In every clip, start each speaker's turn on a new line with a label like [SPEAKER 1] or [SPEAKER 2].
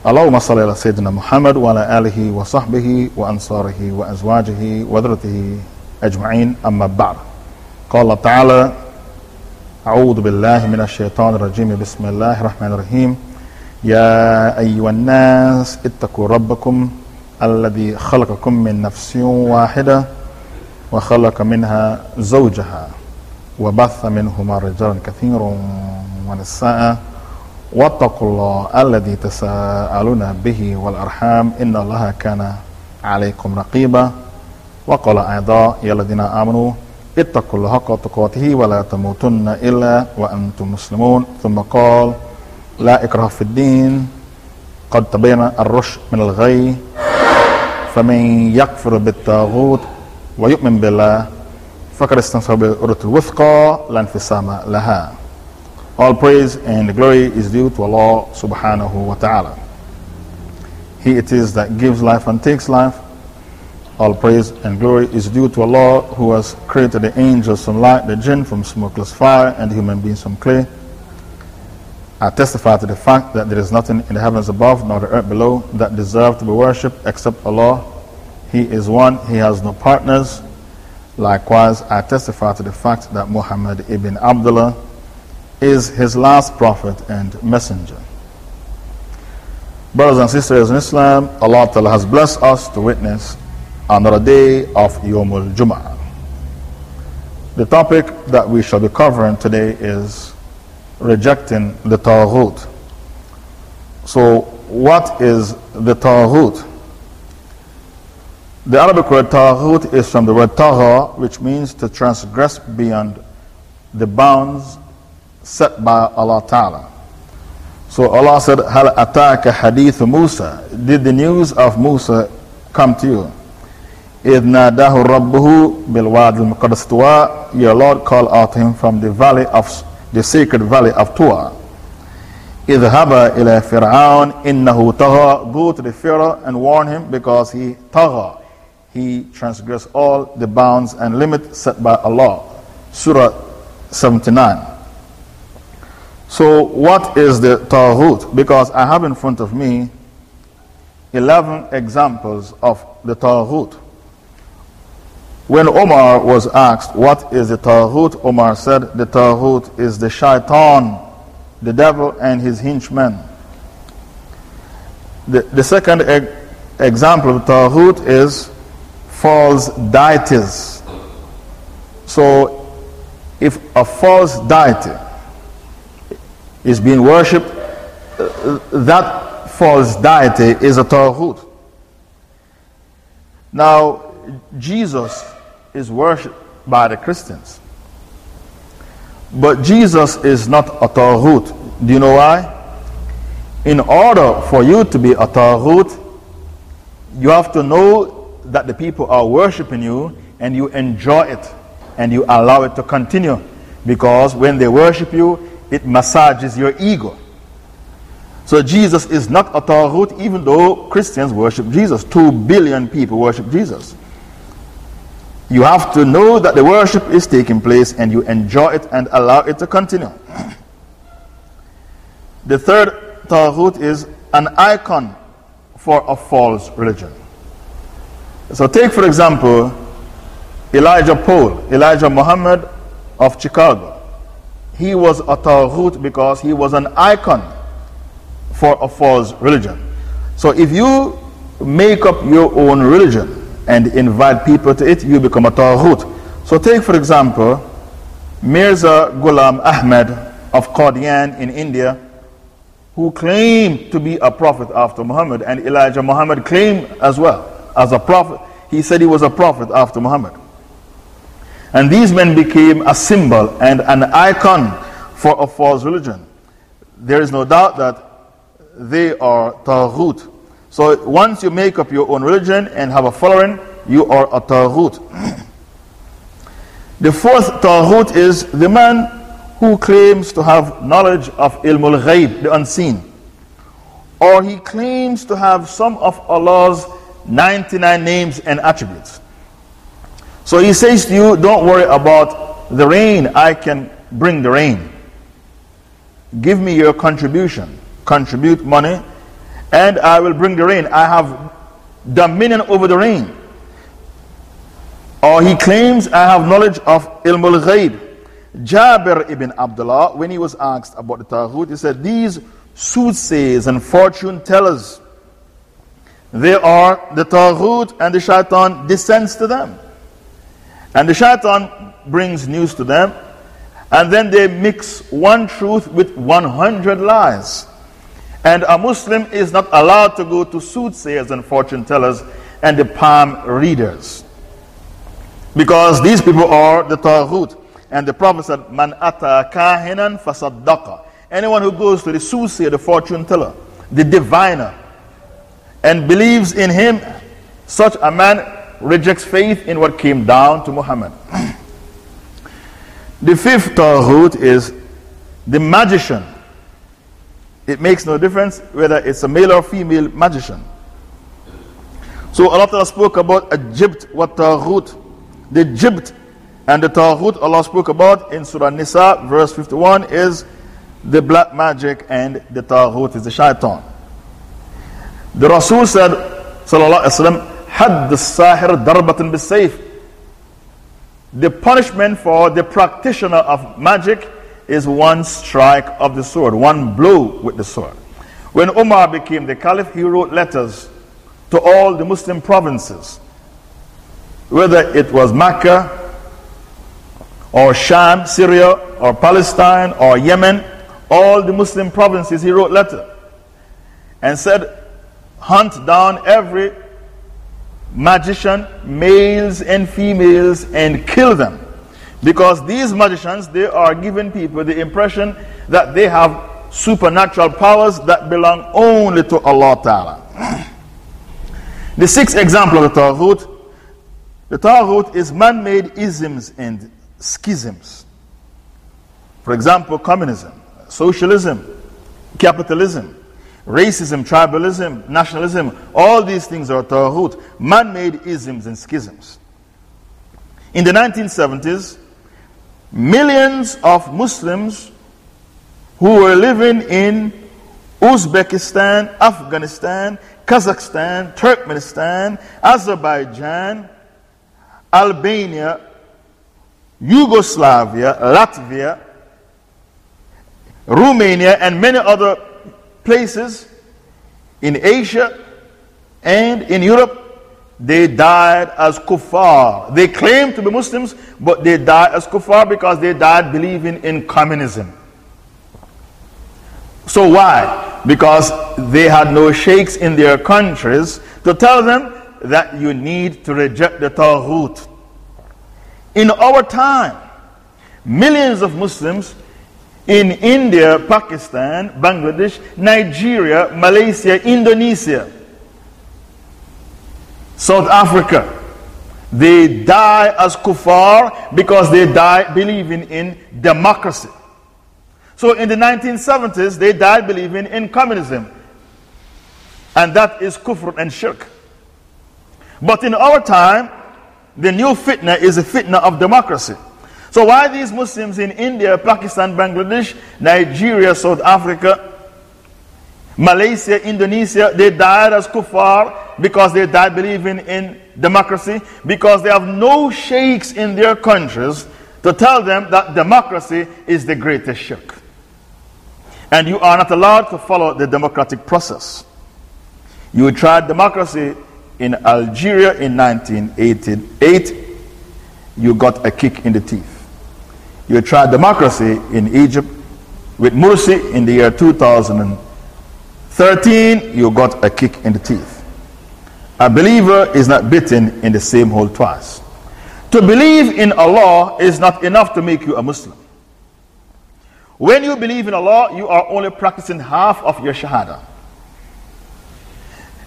[SPEAKER 1] اللهم صل على سيدنا محمد وعلى آله وصحبه وأنصاره وأزواجه وذرته أجمعين. أما بعد قال الله تعالى أعوذ بالله من الشيطان الرجيم. بسم الله الرحمن الرحيم. يا أيها الناس اتقوا ربكم الذي خلقكم من نفس واحدة وخلق منها زوجها وبث منهما رجالا كثيرا ونساء. واتقوا الله الذي تساءلون به والأرحام. إن الله كان عليكم رقيبا. وقال أيضا يا الذين آمنوا اتقوا الله حق تقاته ولا تموتن إلا وأنتم مسلمون. ثم قال لا إكراه في الدين. قد تبين الرشد من الغي. فمن يكفر بالطاغوت ويؤمن بالله فقد استمسك بالعروة الوثقى لا انفصام لها. All praise and glory is due to Allah subhanahu wa ta'ala. He it is that gives life and takes life. All praise and glory is due to Allah who has created the angels from light, the jinn from smokeless fire, and human beings from clay. I testify to the fact that there is nothing in the heavens above nor the earth below that deserve to be worshipped except Allah. He is one, He has no partners. Likewise, I testify to the fact that Muhammad ibn Abdullah is his last prophet and messenger. Brothers and sisters in Islam, Allah Ta'ala has blessed us to witness another day of Yomul Jum'ah. The topic that we shall be covering today is rejecting the Taghut. So, what is the Taghut? The Arabic word Taghut is from the word Tagha, which means to transgress beyond the bounds set by Allah Ta'ala. So Allah said, Hal ataka hadith Musa. Did the news of Musa come to you? إذ ناداه ربه بالواد المقدس طوى Your Lord called out to him from the valley of the sacred valley of Tuwa. اذهب إلى فرعون إنه طغى Go to the Pharaoh and warn him because he طغى. He transgressed all the bounds and limits set by Allah. Surah 79. So, what is the Taghut? Because I have in front of me 11 examples of the Taghut. When Omar was asked, What is the Taghut? Omar said, The Taghut is the shaitan, the devil, and his henchmen. The, the second e- example of Taghut is false deities. So, if a false deity is being worshipped, uh, that false deity is a Taghut. Now, Jesus is worshipped by the Christians. But Jesus is not a Taghut. Do you know why? In order for you to be a Taghut, you have to know that the people are worshiping you and you enjoy it and you allow it to continue. Because when they worship you, it massages your ego. So Jesus is not a Taghut, even though Christians worship Jesus. Two billion people worship Jesus. You have to know that the worship is taking place and you enjoy it and allow it to continue. The third Taghut is an icon for a false religion. So, take for example Elijah Poole, Elijah Muhammad of Chicago. He was a Taghut because he was an icon for a false religion. So, if you make up your own religion, and invite people to it, you become a Taghut. So, take for example Mirza Ghulam Ahmed of Qadian in India, who claimed to be a prophet after Muhammad, and Elijah Muhammad claimed as well as a prophet. He said he was a prophet after Muhammad. And these men became a symbol and an icon for a false religion. There is no doubt that they are Taghut. So once you make up your own religion and have a following, you are a Taghut. the fourth Taghut is the man who claims to have knowledge of Ilmul Ghaib, the unseen. Or he claims to have some of Allah's 99 names and attributes. So he says to you, Don't worry about the rain, I can bring the rain. Give me your contribution. Contribute money and I will bring the rain. I have dominion over the rain. Or he claims, I have knowledge of ilmul ghaib. Jabir ibn Abdullah, when he was asked about the Taghut, he said, These soothsayers and fortune tellers, they are the Taghut, and the shaitan descends to them. And the shaitan brings news to them, and then they mix one truth with 100 lies. And a Muslim is not allowed to go to soothsayers and fortune tellers and the palm readers. Because these people are the Taghut. And the Prophet said, Man ata kahinan fasaddaqa. Anyone who goes to the soothsayer, the fortune teller, the diviner, and believes in him, such a man rejects faith in what came down to Muhammad. the fifth Taghut is the magician it makes no difference whether it's a male or female magician. So Allah spoke about Jibt, what Taghut, the Jibt and the Taghut Allah spoke about in Surah Nisa, verse 51, is the black magic and the Taghut is the shaitan. The Rasul said, Sallallahu Alaihi Wasallam, Had the Sahir darbatin bisayf. The punishment for the practitioner of magic is one strike of the sword, one blow with the sword. When Umar became the caliph, he wrote letters to all the Muslim provinces, whether it was Mecca or Sham, Syria, or Palestine, or Yemen, all the Muslim provinces, he wrote letter and said, hunt down every magician, males and females, and kill them. Because these magicians, they are giving people the impression that they have supernatural powers that belong only to Allah Ta'ala. the sixth example of the Taghut the Taghut is man made isms and schisms. For example, communism, socialism, capitalism, racism, tribalism, nationalism, all these things are Taghut, man made isms and schisms. In the 1970s, millions of Muslims who were living in Uzbekistan, Afghanistan, Kazakhstan, Turkmenistan, Azerbaijan, Albania, Yugoslavia, Latvia, Romania, and many other places in Asia and in Europe they died as kuffar. They claimed to be Muslims, but they died as kuffar because they died believing in communism. So why? Because they had no sheikhs in their countries to tell them that you need to reject the Taghut. In our time, millions of Muslims in India, Pakistan, Bangladesh, Nigeria, Malaysia, Indonesia, South Africa. They die as kuffar because they die believing in democracy. So in the 1970s, they died believing in communism. And that is kufr and shirk. But in our time, The new fitna is the fitna of democracy. So, why these Muslims in India, Pakistan, Bangladesh, Nigeria, South Africa, Malaysia, Indonesia, they died as kuffar because they died believing in democracy, because they have no sheikhs in their countries to tell them that democracy is the greatest shirk. And you are not allowed to follow the democratic process. You tried democracy in Algeria in 1988, you got a kick in the teeth. You tried democracy in Egypt with Morsi in the year 2013, you got a kick in the teeth. A believer is not bitten in the same hole twice. To believe in Allah is not enough to make you a Muslim. When you believe in Allah, you are only practicing half of your Shahada.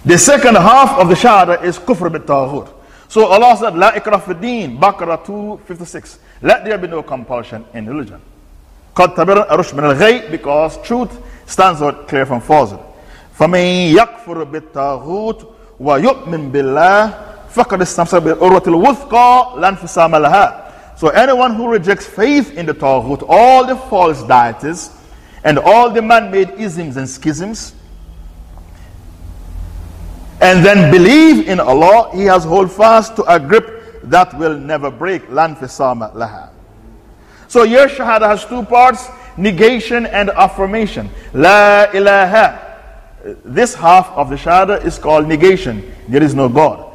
[SPEAKER 1] The second half of the Shahada is Kufr bit Taghut. So Allah said, La ikraf din, Baqarah 256. Let there be no compulsion in religion. قد تبرن أرش من الغي because truth stands out clear from falsehood. فمن يكفر بالطاغوت ويؤمن بالله فقد استمسك بالعروة الوثقى لا انفصام لها. So anyone who rejects faith in the Taghut, all the false deities, and all the man made isms and schisms, and then believe in Allah, he has hold fast to a grip that will never break. Lan laha. So your shahada has two parts negation and affirmation. La ilaha. This half of the shahada is called negation. There is no God.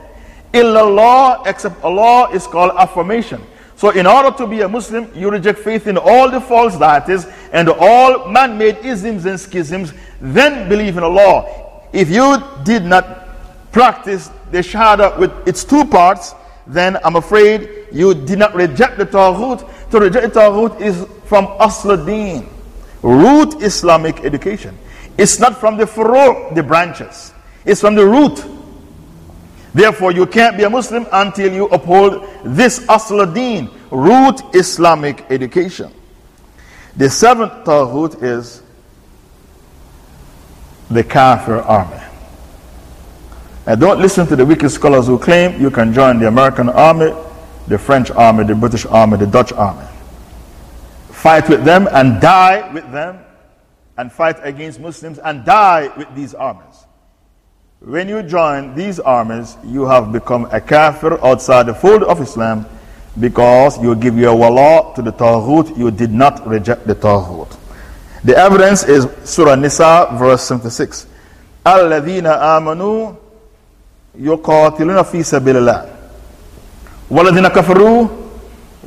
[SPEAKER 1] Illallah except Allah is called affirmation. So, in order to be a Muslim, you reject faith in all the false deities and all man made isms and schisms, then believe in Allah. If you did not practice the Shahada with its two parts, then I'm afraid you did not reject the Taghut. To reject the Taghut is from Asluddin, root Islamic education. It's not from the furu, the branches. It's from the root. Therefore, you can't be a Muslim until you uphold this Asluddin, root Islamic education. The seventh Taghut is the Kafir army. And don't listen to the wicked scholars who claim you can join the American army, the French army, the British army, the Dutch army. Fight with them and die with them, and fight against Muslims and die with these armies. When you join these armies, you have become a kafir outside the fold of Islam because you give your wala to the Taghut, you did not reject the Taghut. The evidence is Surah Nisa, verse 76. يقاتلون في سبيل الله والذين كفروا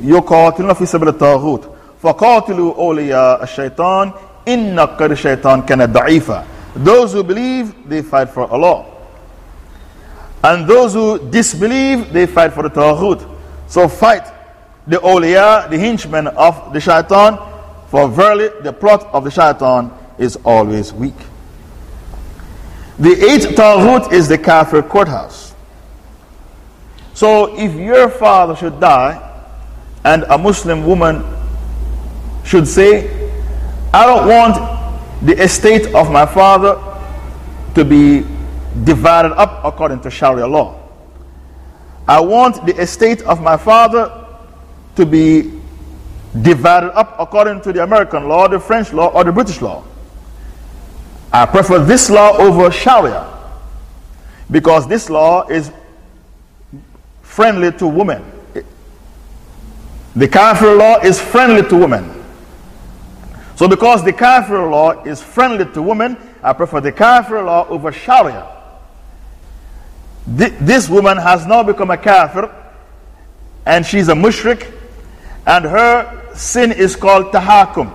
[SPEAKER 1] يقاتلون في سبيل الطاغوت فقاتلوا أولياء الشيطان إن الشيطان كان ضعيفا Those who believe, they fight for Allah. And those who disbelieve, they fight for the taghut. So fight the awliya, the henchmen of the shaitan, for verily the plot of the shaitan is always weak. The eighth Taghut is the Kafir courthouse. So if your father should die and a Muslim woman should say, I don't want the estate of my father to be divided up according to Sharia law. I want the estate of my father to be divided up according to the American law, the French law, or the British law. I prefer this law over Sharia because this law is friendly to women. The Kafir law is friendly to women. So, because the Kafir law is friendly to women, I prefer the Kafir law over Sharia. This woman has now become a Kafir and she's a mushrik, and her sin is called tahakum.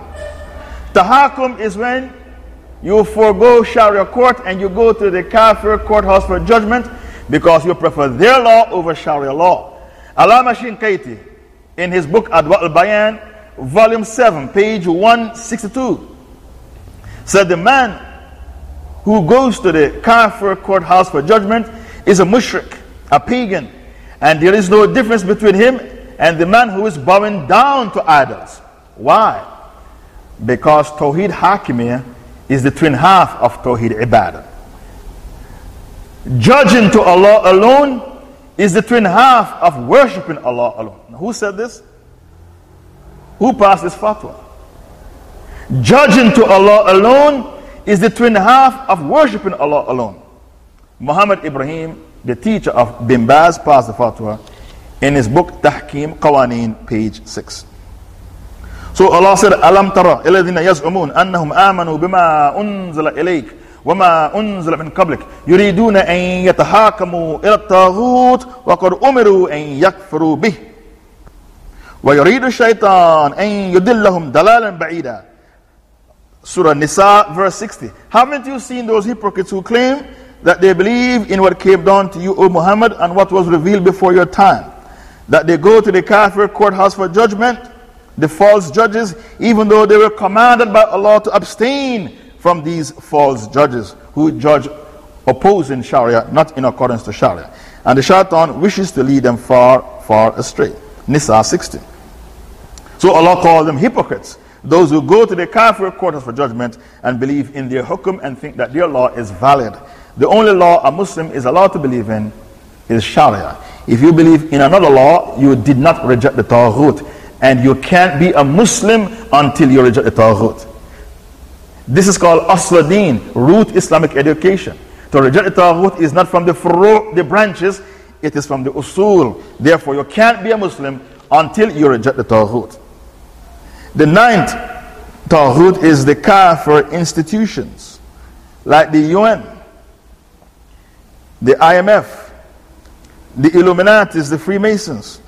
[SPEAKER 1] Tahakum is when you forego Sharia court and you go to the Kafir courthouse for judgment because you prefer their law over Sharia law. Allama Shinkaiti, in his book Adwa al Bayan, volume 7, page 162, said the man who goes to the Kafir courthouse for judgment is a mushrik, a pagan, and there is no difference between him and the man who is bowing down to idols. Why? Because Tawheed Hakimiyah is the twin half of Tawheed Ibadah. Judging to Allah alone is the twin half of worshipping Allah alone. Now, who said this? Who passed this fatwa? Judging to Allah alone is the twin half of worshipping Allah alone. Muhammad Ibrahim, the teacher of Bin Baz, passed the fatwa in his book Tahkim Qawaneen, page 6. So Allah said, Alam tara iladhina yaz'umun annahum amanu bima unzila ilayk وما أنزل من قبلك يريدون أن يتحاكموا إلى الطاغوت وقد أمروا أن يكفروا به ويريد الشيطان أن يدلهم دلالا بعيدا Surah Nisa, verse 60. Haven't you seen those hypocrites who claim that they believe in what came down to you, O Muhammad, and what was revealed before your time? That they go to the Kafir courthouse for judgment, the false judges, even though they were commanded by Allah to abstain from these false judges who judge opposing Sharia, not in accordance to Sharia. And the shaitan wishes to lead them far, far astray. Nisa 60. So Allah called them hypocrites. Those who go to the kafir quarters for judgment and believe in their hukum and think that their law is valid. The only law a Muslim is allowed to believe in is Sharia. If you believe in another law, you did not reject the Taghut. And you can't be a Muslim until you reject the Taghut. This is called Asluddin, root Islamic education. To reject the Taghut is not from the furu, the branches, it is from the usul. Therefore, you can't be a Muslim until you reject the Taghut. The ninth Taghut is the Kafir institutions, like the UN, the IMF, the Illuminatis, the Freemasons.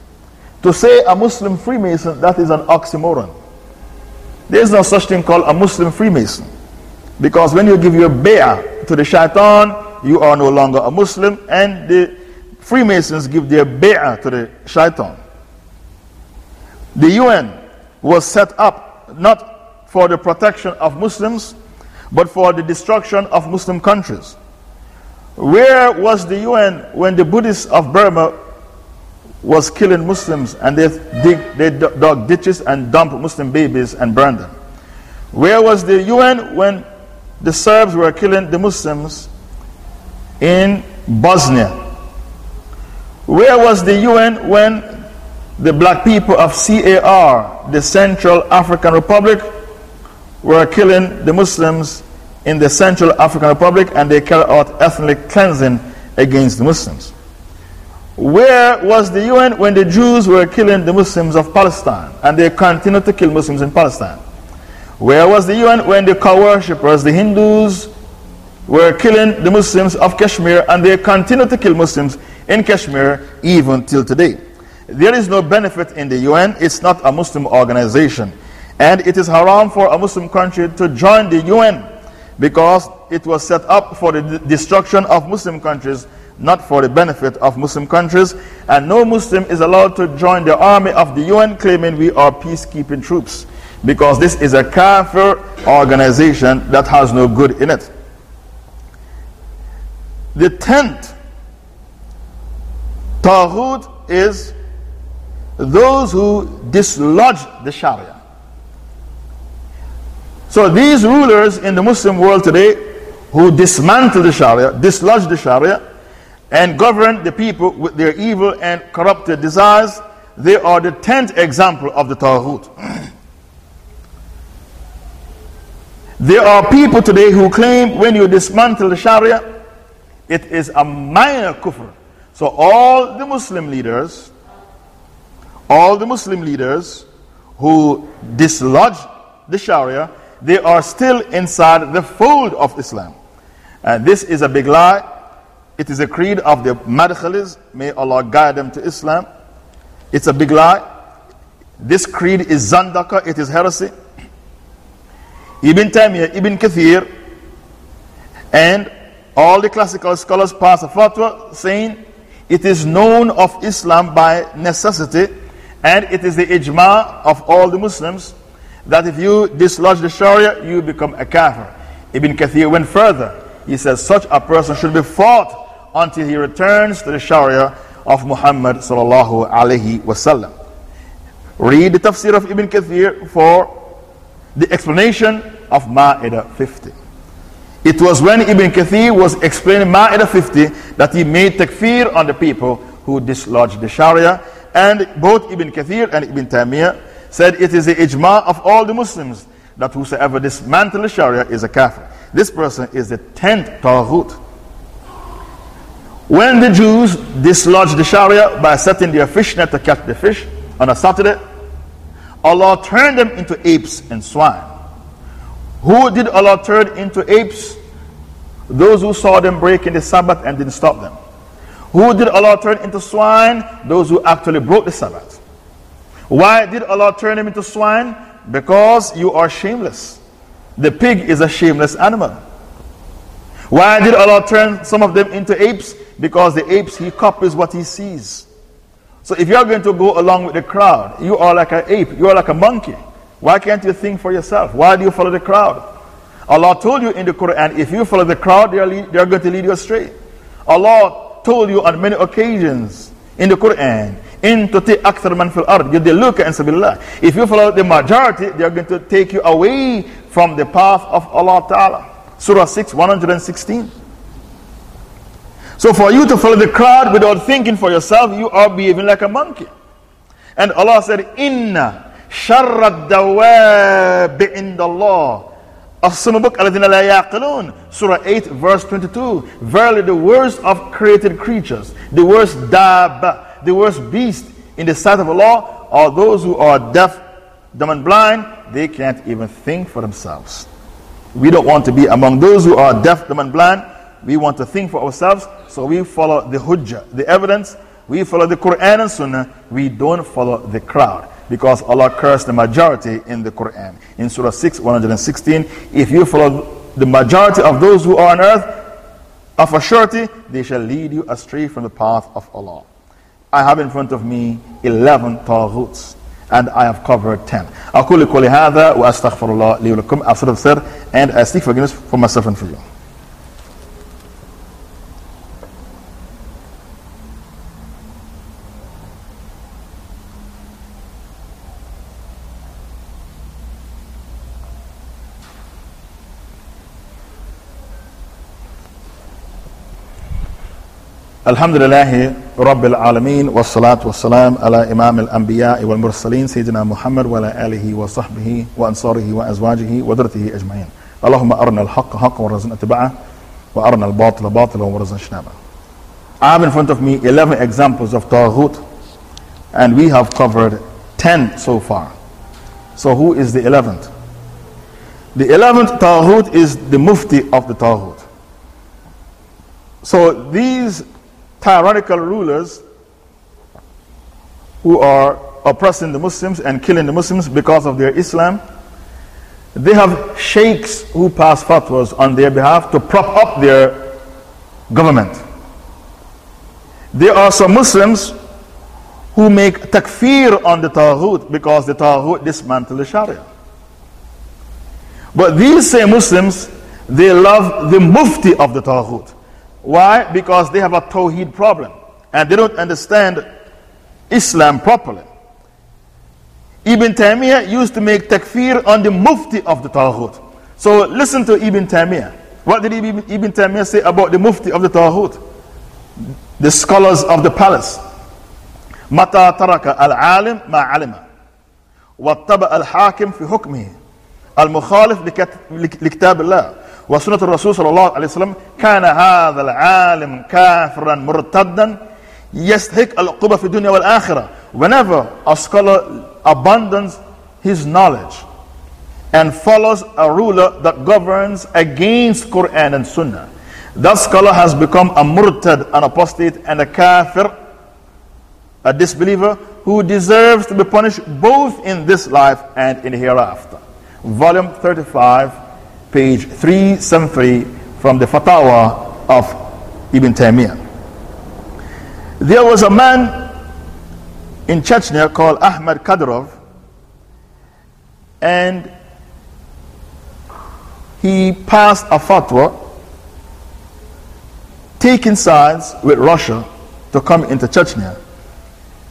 [SPEAKER 1] To say a Muslim Freemason, that is an oxymoron. There is no such thing called a Muslim Freemason. Because when you give your bay'ah to the shaitan, you are no longer a Muslim, and the Freemasons give their bay'ah to the shaitan. The UN was set up not for the protection of Muslims, but for the destruction of Muslim countries. Where was the UN when the Buddhists of Burma was killing Muslims and they, dig, they dug ditches and dumped Muslim babies and burned them? Where was the UN when the Serbs were killing the Muslims in Bosnia? Where was the UN when the black people of CAR, the Central African Republic, were killing the Muslims in the Central African Republic and they carried out ethnic cleansing against the Muslims. Where was the UN when the Jews were killing the Muslims of Palestine and they continued to kill Muslims in Palestine? Where was the UN when the cow worshippers, the Hindus, were killing the Muslims of Kashmir and they continue to kill Muslims in Kashmir even till today? There is no benefit in the UN, it's not a Muslim organization. And it is haram for a Muslim country to join the UN because it was set up for the destruction of Muslim countries, not for the benefit of Muslim countries. And no Muslim is allowed to join the army of the UN claiming we are peacekeeping troops because this is a kafir organization that has no good in it. The tenth Taghut is those who dislodge the Sharia. So these rulers in the Muslim world today who dismantle the Sharia, dislodge the Sharia, and govern the people with their evil and corrupted desires, they are the tenth example of the Taghut. there are people today who claim when you dismantle the Sharia, it is a minor kufr. So all the Muslim leaders, all the Muslim leaders who dislodge the Sharia, they are still inside the fold of Islam. And this is a big lie. It is a creed of the Madkhalis. May Allah guide them to Islam. It's a big lie. This creed is Zandaka, it is heresy. Ibn Taymiyyah, Ibn Kathir, and all the classical scholars pass a fatwa saying it is known of Islam by necessity and it is the ijma of all the Muslims that if you dislodge the Sharia, you become a kafir. Ibn Kathir went further. He says such a person should be fought until he returns to the Sharia of Muhammad sallallahu alaihi wasallam. Read the tafsir of Ibn Kathir for the explanation of Ma'idah 50. It was when Ibn Kathir was explaining Ma'idah 50 that he made takfir on the people who dislodged the Sharia. And both Ibn Kathir and Ibn Taymiyyah said it is the ijma of all the Muslims that whosoever dismantles the Sharia is a kafir. This person is the tenth Taghut. When the Jews dislodged the Sharia by setting their fish net to catch the fish on a Saturday, Allah turned them into apes and swine. Who did Allah turn into apes? Those who saw them breaking the Sabbath and didn't stop them. Who did Allah turn into swine? Those who actually broke the Sabbath. Why did Allah turn them into swine? Because you are shameless. The pig is a shameless animal. Why did Allah turn some of them into apes? Because the apes, he copies what he sees. So if you're going to go along with the crowd, you are like an ape, you are like a monkey. Why can't you think for yourself? Why do you follow the crowd? Allah told you in the Quran, if you follow the crowd, they are, lead, they are going to lead you astray. Allah told you on many occasions in the Quran, in tuti akthar man fil ard, yudilluka in sabilillah. If you follow the majority, they are going to take you away from the path of Allah Ta'ala. Surah 6, 116. So for you to follow the crowd without thinking for yourself, you are behaving like a monkey. And Allah said, Inna sharra dawabi indallah. As-Sunubuk. Surah 8 verse 22. Verily the worst of created creatures, the worst dab, the worst beast in the sight of Allah are those who are deaf, dumb and blind. They can't even think for themselves. We don't want to be among those who are deaf, dumb and blind. We want to think for ourselves, so we follow the hujjah, the evidence. We follow the Quran and Sunnah. We don't follow the crowd because Allah cursed the majority in the Quran. In Surah 6, 116, if you follow the majority of those who are on earth, of a surety, they shall lead you astray from the path of Allah. I have in front of me 11 taghuts and I have covered 10. أقول قولي هذا وأستغفر الله لي ولكم. I've and I seek forgiveness for myself and for you. الحمد لله رب العالمين والصلاة والسلام على إمام الأنبياء والمرسلين سيدنا محمد وعلى آله وصحبه وأنصاره وأزواجه وذرته أجمعين اللهم أرنا الحق حقا وارزقنا اتباعه وأرنا الباطل باطلا وارزقنا اجتنابه I have in front of me 11 examples of Taghut and we have covered 10 so far. So who is the 11th? The 11th Taghut is the Mufti of the Taghut. So these tyrannical rulers who are oppressing the Muslims and killing the Muslims because of their Islam. They have sheikhs who pass fatwas on their behalf to prop up their government. There are some Muslims who make takfir on the Taghut because the Taghut dismantle the Sharia. But these same Muslims, they love the mufti of the Taghut. Why? Because they have a Tawheed problem and they don't understand Islam properly. Ibn Taymiyyah used to make takfir on the mufti of the Taghut. So listen to Ibn Taymiyyah. What did Ibn, Ibn Taymiyyah say about the mufti of the Taghut? The scholars of the palace. mata taraka متى ترك العالم ما علم واتبع الحاكم في حكمه المخالف لكتاب Allah. وسنة الرسول صلى الله عليه وسلم كان هذا العالم كافرا مرتدا يستحق العقوبة في الدنيا والآخرة whenever a scholar abandons his knowledge and follows a ruler that governs against Quran and Sunnah that scholar has become a murtad, an apostate and a kafir a disbeliever who deserves to be punished both in this life and in hereafter volume 35 page 373 from the fatwa of Ibn Taymiyyah. There was a man in Chechnya called Ahmad Kadyrov, and he passed a fatwa taking sides with Russia to come into Chechnya.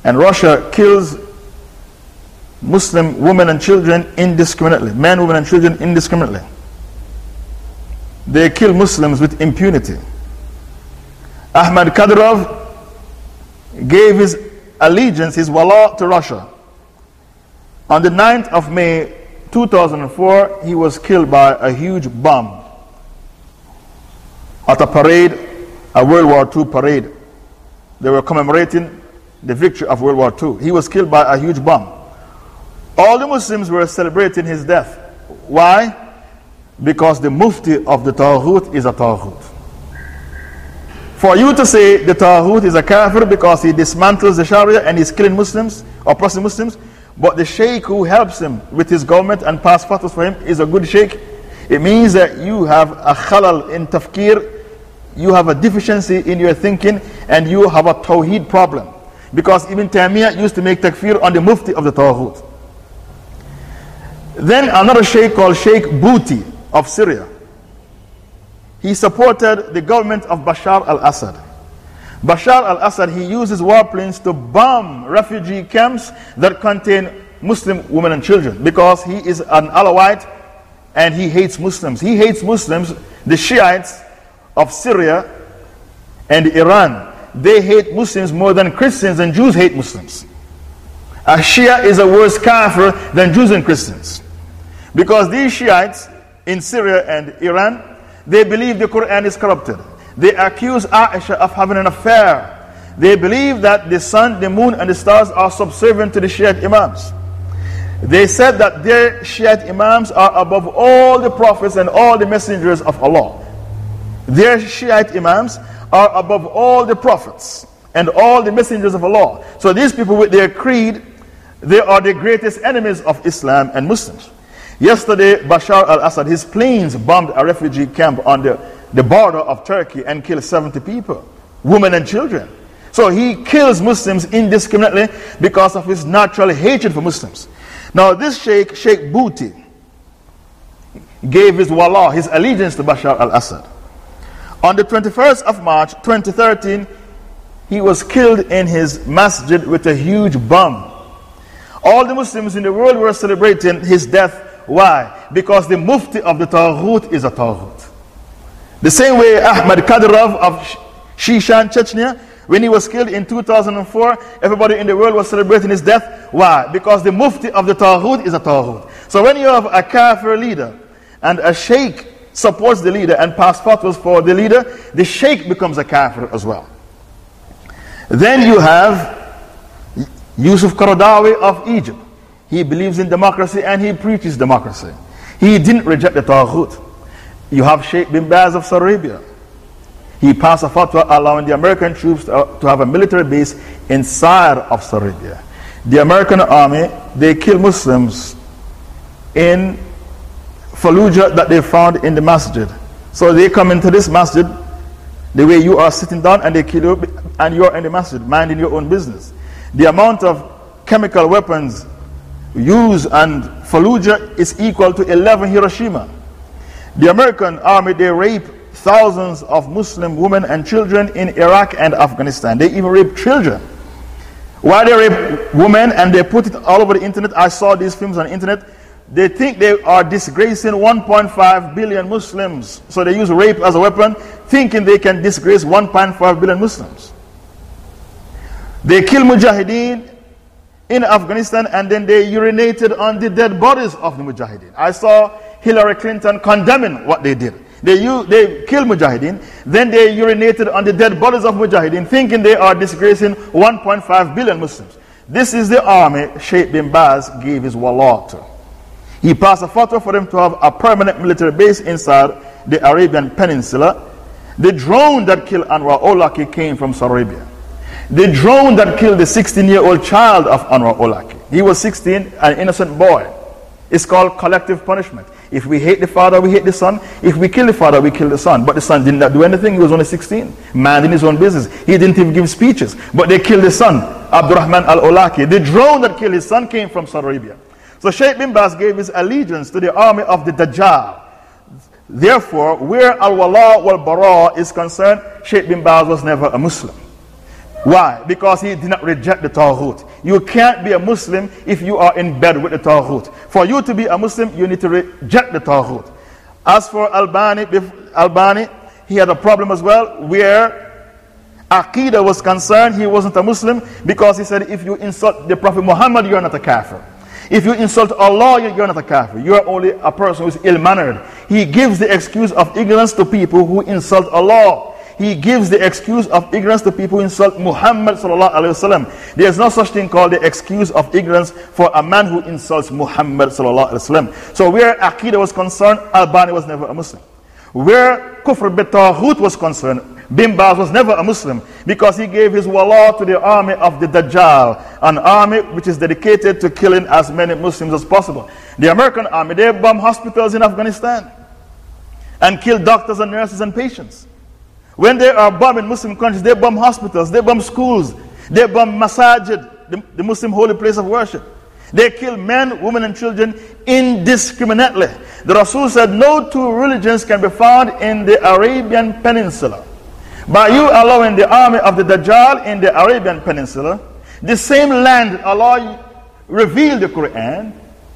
[SPEAKER 1] And Russia kills Muslim women and children indiscriminately, men, women, and children indiscriminately. They kill Muslims with impunity. Ahmad Kadyrov gave his allegiance, his wala to Russia. On the 9th of May 2004, he was killed by a huge bomb at a parade, a World War II parade. They were commemorating the victory of World War II. He was killed by a huge bomb. All the Muslims were celebrating his death. Why? Because the mufti of the Taghut is a Taghut. For you to say the Taghut is a kafir because he dismantles the Sharia and he's killing Muslims, oppressing Muslims, but the sheikh who helps him with his government and pass fatwas for him is a good sheikh, it means that you have a khalal in tafkir, you have a deficiency in your thinking, and you have a tawheed problem. Because Ibn Taymiyyah used to make takfir on the mufti of the Taghut. Then another sheikh called Sheikh Bouti of Syria. He supported the government of Bashar al Assad. Bashar al Assad, he uses warplanes to bomb refugee camps that contain Muslim women and children because he is an Alawite and he hates Muslims. He hates Muslims, the Shiites of Syria and Iran. They hate Muslims more than Christians and Jews hate Muslims. A Shia is a worse kafir than Jews and Christians. Because these Shiites in Syria and Iran, they believe the Quran is corrupted. They accuse Aisha of having an affair. They believe that the sun, the moon, and the stars are subservient to the Shiite Imams. They said that their Shiite Imams are above all the prophets and all the messengers of Allah. Their Shiite Imams are above all the prophets and all the messengers of Allah. So these people, with their creed, they are the greatest enemies of Islam and Muslims. Yesterday, Bashar al Assad, his planes bombed a refugee camp on the, the border of Turkey and killed 70 people, women and children. So he kills Muslims indiscriminately because of his natural hatred for Muslims. Now, this Sheikh, Sheikh Bouti, gave his wala, his allegiance to Bashar al Assad. On the 21st of March 2013, he was killed in his masjid with a huge bomb. All the Muslims in the world were celebrating his death why? Because the mufti of the Taghut is a Taghut. The same way Ahmad Kadyrov of Shishan, Chechnya, when he was killed in 2004, everybody in the world was celebrating his death. Why? Because the mufti of the Taghut is a Taghut. So when you have a kafir leader and a sheikh supports the leader and pass fatwas for the leader, the sheikh becomes a kafir as well. Then you have Yusuf Qaradawi of Egypt. He believes in democracy and he preaches democracy. He didn't reject the Taghut. You have Sheikh bin Baz of Saudi Arabia. He passed a fatwa allowing the American troops to, to have a military base inside of Saudi Arabia. The American army, they kill Muslims in Fallujah that they found in the masjid. So they come into this masjid the way you are sitting down and they kill you and you're in the masjid minding your own business. The amount of chemical weapons used and Fallujah is equal to 11 Hiroshima. The American army, they rape thousands of Muslim women and children in Iraq and Afghanistan. They even rape children. Why they rape women and they put it all over the internet. I saw these films on the internet. They think they are disgracing 1.5 billion Muslims. So they use rape as a weapon, thinking they can disgrace 1.5 billion Muslims. They kill mujahideen in Afghanistan and then they urinated on the dead bodies of the Mujahideen. I saw Hillary Clinton condemning what they did. They, they killed Mujahideen, then they urinated on the dead bodies of Mujahideen, thinking they are disgracing 1.5 billion Muslims. This is the army Sheikh bin Baz gave his wala to. He passed a fatwa for them to have a permanent military base inside the Arabian Peninsula. The drone that killed Anwar Awlaki came from Saudi Arabia. The drone that killed the 16 year old child of Anwar Awlaki. He was 16, an innocent boy. It's called collective punishment. If we hate the father, we hate the son. If we kill the father, we kill the son. But the son did not do anything. He was only 16, minding his own business. He didn't even give speeches. But they killed the son, Abdurrahman al Awlaki. The drone that killed his son came from Saudi Arabia. So Sheikh bin Baz gave his allegiance to the army of the Dajjal. Therefore, where al Wala wal Bara is concerned, Sheikh bin Baz was never a Muslim. Why? Because he did not reject the Taghut. You can't be a Muslim if you are in bed with the Taghut. For you to be a Muslim, you need to reject the Taghut. As for Albani, Albani, he had a problem as well where Aqidah was concerned, he wasn't a Muslim because he said, if you insult the Prophet Muhammad, you're not a kafir. If you insult Allah, you're not a kafir. You're only a person who's ill mannered. He gives the excuse of ignorance to people who insult Allah. He gives the excuse of ignorance to people who insult Muhammad. There's no such thing called the excuse of ignorance for a man who insults Muhammad. So, where Aqidah was concerned, Albani was never a Muslim. Where Kufr bit was concerned, Bin was never a Muslim because he gave his wala to the army of the Dajjal, an army which is dedicated to killing as many Muslims as possible. The American army, they bomb hospitals in Afghanistan and kill doctors and nurses and patients. When they are bombing Muslim countries, they bomb hospitals, they bomb schools, they bomb masajid, the, the Muslim holy place of worship. They kill men, women, and children indiscriminately. The Rasul said, No two religions can be found in the Arabian Peninsula. By you allowing the army of the Dajjal in the Arabian Peninsula, the same land Allah revealed the Quran,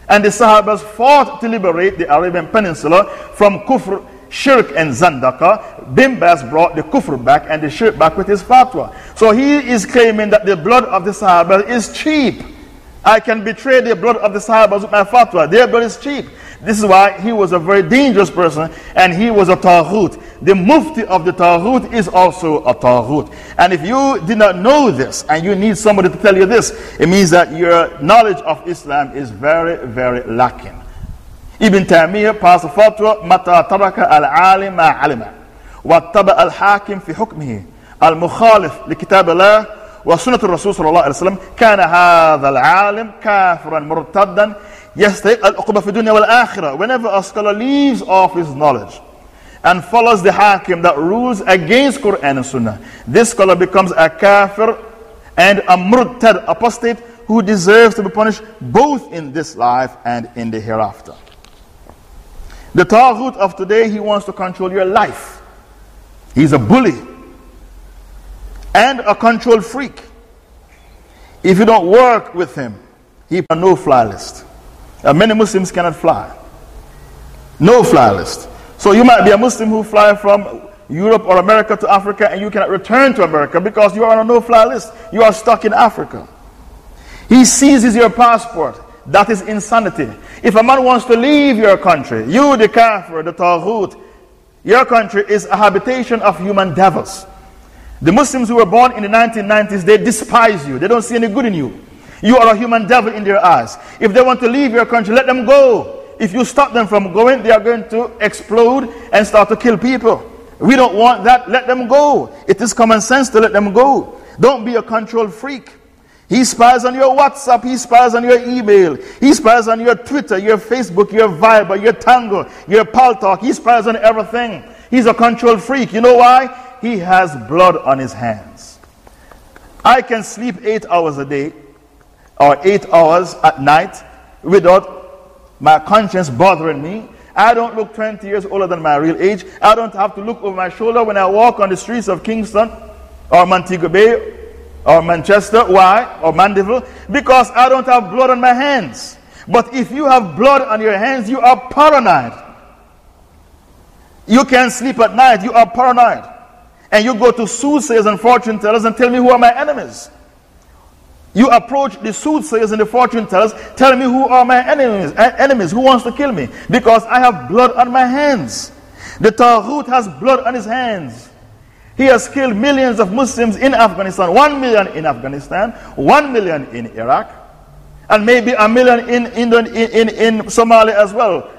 [SPEAKER 1] and the Sahabas fought to liberate the Arabian Peninsula from kufr, shirk, and zandaka. Bin Baz brought the kufr back and the shirk back with his fatwa. So he is claiming that the blood of the Sahabas is cheap. I can betray the blood of the Sahabas with my fatwa. Their blood is cheap. This is why he was a very dangerous person and he was a Taghut. The Mufti of the Taghut is also a Taghut. And if you did not know this and you need somebody to tell you this, it means that your knowledge of Islam is very, very lacking. Ibn Taymiyyah passed fatwa, متى ترك العالم ما علم واتبع الحاكم في حكمه المخالف لكتاب الله وسنة الرسول صلى الله عليه وسلم كان هذا العالم كافرا مرتدا يستحق العقوبة في الدنيا والآخرة whenever a scholar leaves off his knowledge and follows the hakim that rules against Quran and Sunnah this scholar becomes a kafir and a murtad apostate who deserves to be punished both in this life and in the hereafter the Taghut of today he wants to control your life he's a bully and a control freak. If you don't work with him, he a no fly list. Many Muslims cannot fly. No fly list. So you might be a Muslim who fly from Europe or America to Africa and you cannot return to America because you are on a no fly list. You are stuck in Africa. He seizes your passport. That is insanity. If a man wants to leave your country, you, the kafir, the taghut, your country is a habitation of human devils. The Muslims who were born in the 1990s, they despise you. They don't see any good in you. You are a human devil in their eyes. If they want to leave your country, let them go. If you stop them from going, they are going to explode and start to kill people. We don't want that. Let them go. It is common sense to let them go. Don't be a control freak. He spies on your WhatsApp, he spies on your email, he spies on your Twitter, your Facebook, your Viber, your Tango, your Pal Talk, He spies on everything. He's a control freak. You know why? he has blood on his hands. I can sleep eight hours a day or eight hours at night without my conscience bothering me. I don't look 20 years older than my real age. I don't have to look over my shoulder when I walk on the streets of Kingston or Montego Bay or Manchester. Why? Or Mandeville? Because I don't have blood on my hands. But if you have blood on your hands, you are paranoid. You can't sleep at night, you are paranoid and you go to soothsayers and fortune tellers and tell me who are my enemies. You approach the soothsayers and the fortune tellers, tell me who are my enemies, eh, enemies, who wants to kill me, because I have blood on my hands. The Taghut has blood on his hands. He has killed millions of Muslims in Afghanistan, one million in Afghanistan, one million in Iraq, and maybe a million in, in, in, in Somalia as well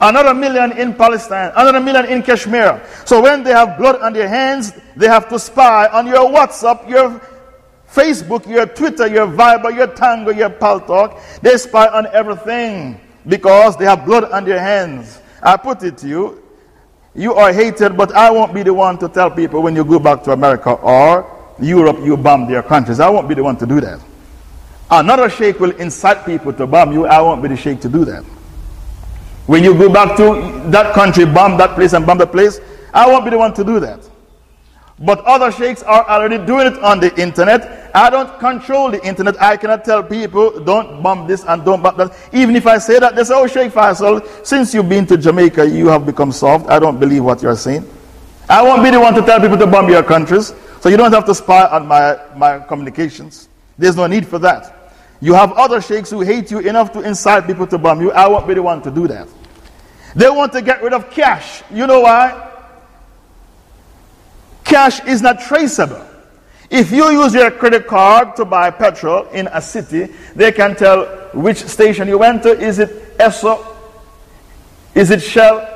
[SPEAKER 1] another million in Palestine, another million in Kashmir. So when they have blood on their hands, they have to spy on your WhatsApp, your Facebook, your Twitter, your Viber, your Tango, your Paltalk. They spy on everything because they have blood on their hands. I put it to you, you are hated, but I won't be the one to tell people when you go back to America or Europe, you bomb their countries. I won't be the one to do that. Another sheikh will incite people to bomb you. I won't be the sheikh to do that. When you go back to that country, bomb that place and bomb that place, I won't be the one to do that. But other sheikhs are already doing it on the internet. I don't control the internet. I cannot tell people, don't bomb this and don't bomb that. Even if I say that, they say, oh, Sheikh Faisal, since you've been to Jamaica, you have become soft. I don't believe what you're saying. I won't be the one to tell people to bomb your countries, so you don't have to spy on my, my communications. There's no need for that. You have other sheikhs who hate you enough to incite people to bomb you. I won't be the one to do that. They want to get rid of cash. You know why? Cash is not traceable. If you use your credit card to buy petrol in a city, they can tell which station you went to. Is it Esso? Is it Shell?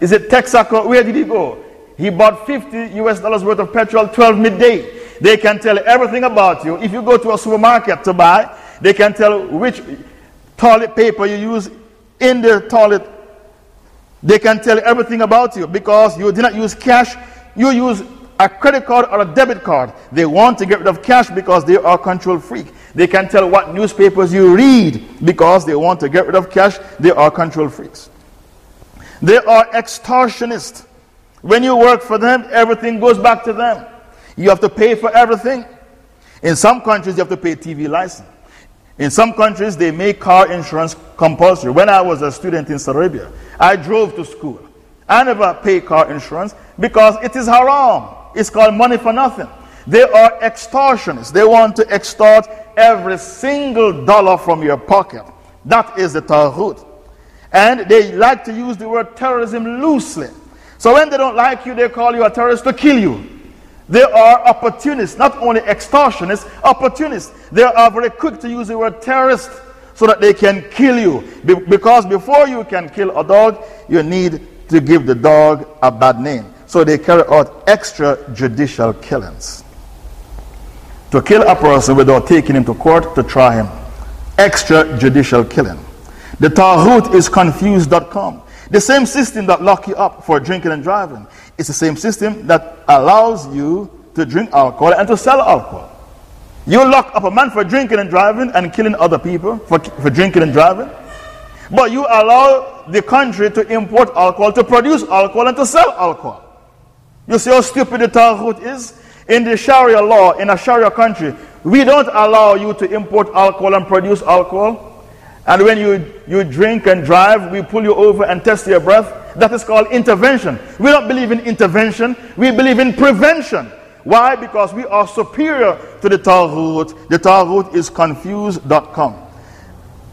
[SPEAKER 1] Is it Texaco? Where did he go? He bought 50 US dollars worth of petrol 12 midday. They can tell everything about you. If you go to a supermarket to buy, they can tell which toilet paper you use in the toilet. They can tell everything about you because you did not use cash. You use a credit card or a debit card. They want to get rid of cash because they are control freak. They can tell what newspapers you read because they want to get rid of cash. They are control freaks. They are extortionists. When you work for them, everything goes back to them. You have to pay for everything. In some countries, you have to pay TV license. In some countries, they make car insurance compulsory. When I was a student in Saudi Arabia, I drove to school. I never paid car insurance because it is haram. It's called money for nothing. They are extortionists. They want to extort every single dollar from your pocket. That is the Taghut. And they like to use the word terrorism loosely. So when they don't like you, they call you a terrorist to kill you. They are opportunists, not only extortionists, opportunists. They are very quick to use the word terrorist so that they can kill you. Because before you can kill a dog, you need to give the dog a bad name. So they carry out extrajudicial killings. To kill a person without taking him to court to try him. Extrajudicial killing. The Taghut is confused.com. The same system that lock you up for drinking and driving is the same system that allows you to drink alcohol and to sell alcohol. You lock up a man for drinking and driving and killing other people for, for drinking and driving. But you allow the country to import alcohol, to produce alcohol, and to sell alcohol. You see how stupid the Taghut is? In the Sharia law, in a Sharia country, we don't allow you to import alcohol and produce alcohol. And when you, you drink and drive, we pull you over and test your breath. That is called intervention. We don't believe in intervention, we believe in prevention. Why? Because we are superior to the Taghut. The Taghut is confused.com.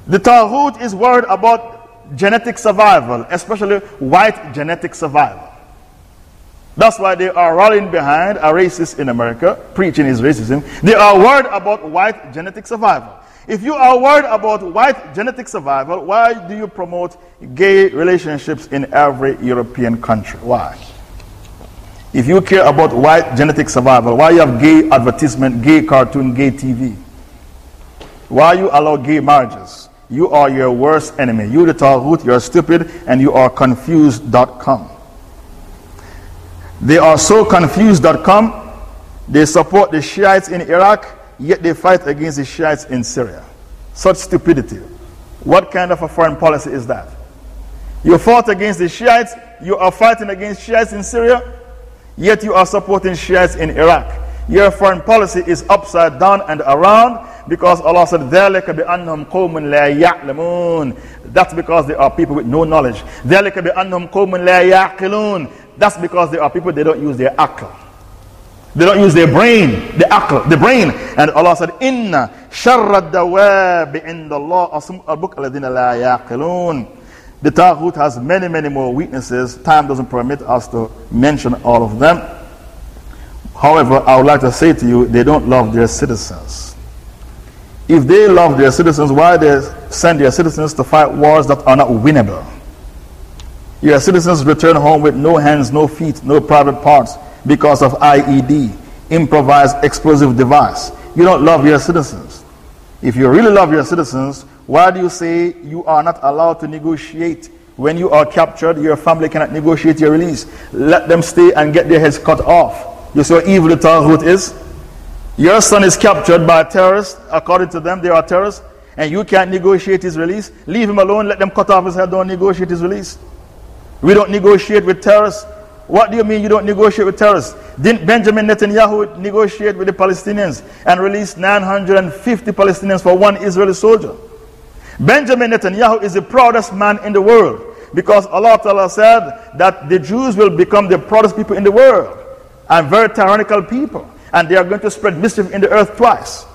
[SPEAKER 1] The Taghut is worried about genetic survival, especially white genetic survival. That's why they are rallying behind a racist in America, preaching his racism. They are worried about white genetic survival. If you are worried about white genetic survival, why do you promote gay relationships in every European country? Why? If you care about white genetic survival, why you have gay advertisement, gay cartoon, gay TV? Why you allow gay marriages? You are your worst enemy. You the Taghut, you are stupid, and you are confused.com. They are so confused that come, they support the Shiites in Iraq, yet they fight against the Shiites in Syria. Such stupidity. What kind of a foreign policy is that? You fought against the Shiites, you are fighting against Shiites in Syria, yet you are supporting Shiites in Iraq. Your foreign policy is upside down and around because Allah said, ذَلِكَ بِأَنَّهُمْ قَوْمٌ لَا يَعْلَمُونَ That's because they are people with no knowledge. ذَلِكَ بِأَنَّهُمْ قَوْمٌ لَا يَعْقِلُونَ that's because there are people, they don't use their akal. They don't use their brain, the akal, the brain. And Allah said, Inna sharra inda Allah asum la yaqilun. The Taghut has many, many more weaknesses. Time doesn't permit us to mention all of them. However, I would like to say to you, they don't love their citizens. If they love their citizens, why they send their citizens to fight wars that are not winnable? Your citizens return home with no hands, no feet, no private parts because of IED, improvised explosive device. You don't love your citizens. If you really love your citizens, why do you say you are not allowed to negotiate? When you are captured, your family cannot negotiate your release. Let them stay and get their heads cut off. You see how evil the Taghut is? Your son is captured by a terrorist. According to them, they are terrorists. And you can't negotiate his release. Leave him alone. Let them cut off his head. Don't negotiate his release. We don't negotiate with terrorists. What do you mean you don't negotiate with terrorists? Didn't Benjamin Netanyahu negotiate with the Palestinians and release 950 Palestinians for one Israeli soldier? Benjamin Netanyahu is the proudest man in the world. Because Allah Ta'ala said that the Jews will become the proudest people in the world and very tyrannical people. And they are going to spread mischief in the earth twice.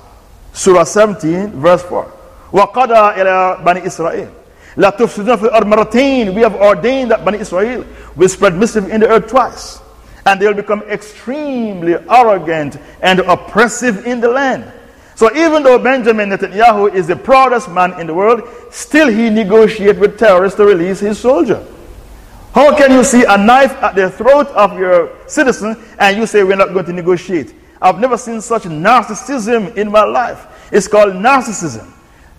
[SPEAKER 1] Surah 17, verse 4. وَقَضَى إِلَى بَنِي إِسْرَائِيلِ لا تفسدون في الأرض We have ordained that Bani Israel will spread mischief in the earth twice. And they'll become extremely arrogant and oppressive in the land. So even though Benjamin Netanyahu is the proudest man in the world, still he negotiates with terrorists to release his soldier. How can you see a knife at the throat of your citizen and you say, We're not going to negotiate? I've never seen such narcissism in my life. It's called narcissism.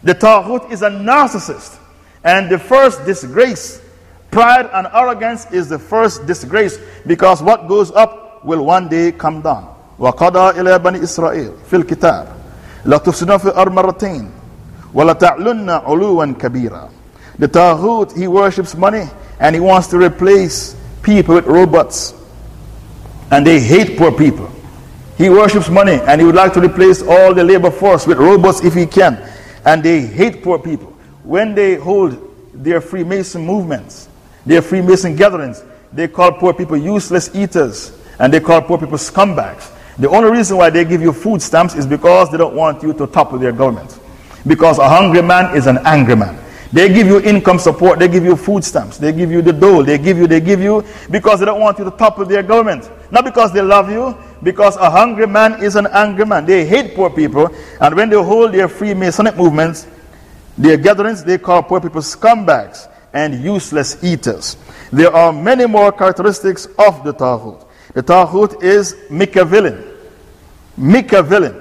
[SPEAKER 1] The Taghut is a narcissist. And the first disgrace, pride and arrogance is the first disgrace because what goes up will one day come down. وَقَضَى إِلَى بَنِي إِسْرَائِيلِ فِي الْكِتَابِ لَتُفْسِدُوا فِي الْأَرْضِ مَرَّتَيْنِ وَلَتَعْلُنَّ عُلُوًا كَبِيرًا The Taghut, he worships money and he wants to replace people with robots. And they hate poor people. He worships money and he would like to replace all the labor force with robots if he can. And they hate poor people. When they hold their Freemason movements, their Freemason gatherings, they call poor people useless eaters and they call poor people scumbags. The only reason why they give you food stamps is because they don't want you to topple their government. Because a hungry man is an angry man. They give you income support, they give you food stamps, they give you the dole, they give you, they give you because they don't want you to topple their government. Not because they love you, because a hungry man is an angry man. They hate poor people, and when they hold their Freemasonic movements, their gatherings, they call poor people scumbags and useless eaters. There are many more characteristics of the Taghut. The Taghut is Machiavellian. Machiavellian.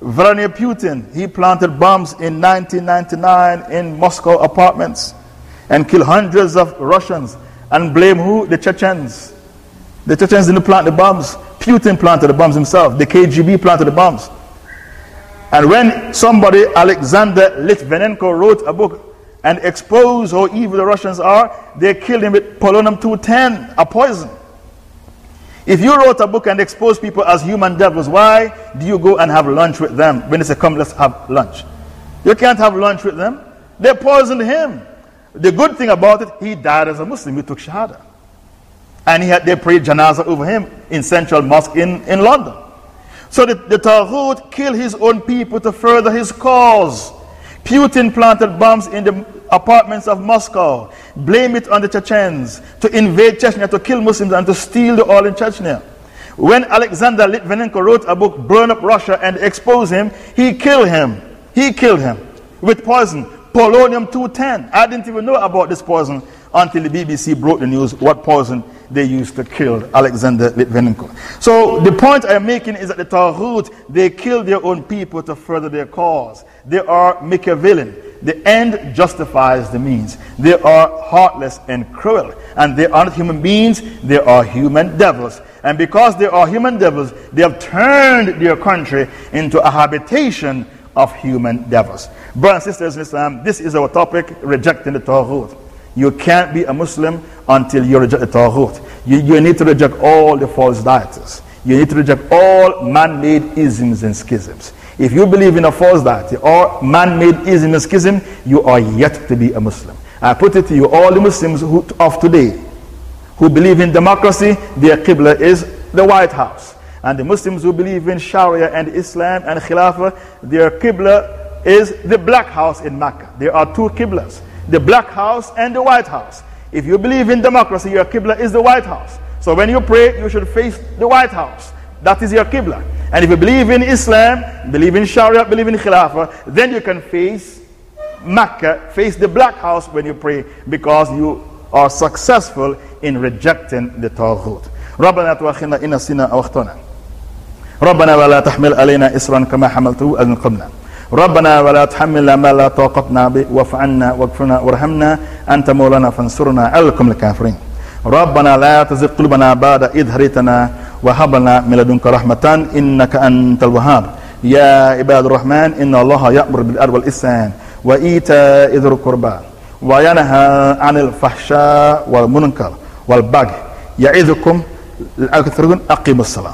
[SPEAKER 1] Vladimir Putin, he planted bombs in 1999 in Moscow apartments and killed hundreds of Russians and blame who? The Chechens. The Chechens didn't plant the bombs. Putin planted the bombs himself. The KGB planted the bombs. And when somebody, Alexander Litvinenko, wrote a book and exposed how evil the Russians are, they killed him with polonium 210, a poison. If you wrote a book and exposed people as human devils, why do you go and have lunch with them when they say, Come, let's have lunch? You can't have lunch with them. They poisoned him. The good thing about it, he died as a Muslim. He took Shahada. And he had, they prayed janazah over him in Central Mosque in, in London. So the, the Taghut killed his own people to further his cause. Putin planted bombs in the apartments of Moscow, blame it on the Chechens to invade Chechnya, to kill Muslims, and to steal the oil in Chechnya. When Alexander Litvinenko wrote a book, Burn Up Russia, and expose him, he killed him. He killed him with poison, polonium 210. I didn't even know about this poison until the BBC broke the news what poison they used to kill Alexander Litvinenko. So the point I'm making is that the Taghut, they kill their own people to further their cause. They are Machiavellian. The end justifies the means. They are heartless and cruel. And they are not human beings, they are human devils. And because they are human devils, they have turned their country into a habitation of human devils. Brothers and sisters in Islam, this is our topic rejecting the Taghut. You can't be a Muslim until you reject the Taghut. You, you need to reject all the false deities. You need to reject all man made isms and schisms. If you believe in a false deity or man made ism and schism, you are yet to be a Muslim. I put it to you, all the Muslims who, of today who believe in democracy, their Qibla is the White House. And the Muslims who believe in Sharia and Islam and Khilafah, their Qibla is the Black House in Mecca. There are two Qiblas the black house and the white house. If you believe in democracy, your Qibla is the White House. So when you pray, you should face the White House. That is your Qibla. And if you believe in Islam, believe in Sharia, believe in Khilafah, then you can face Mecca, face the Black House when you pray because you are successful in rejecting the Taghut. ربنا تواخذنا إن نسينا أو أخطأنا ربنا ولا تحمل علينا إصرا كما حملته أذن قبلنا ربنا ولا تحملنا ما لا طاقتنا به واعف عنا واغفرنا وارحمنا أنت مولانا فانصرنا على القوم الكافرين ربنا لا تزغ قلوبنا بعد إذ هديتنا وهب لنا من لدنك رحمة إنك أنت الوهاب يا عباد الرحمن إن الله يأمر بالعدل والإحسان وإيتاء ذي القربى وينهى عن الفحشاء والمنكر والبغي يعظكم لعلكم أقيموا الصلاة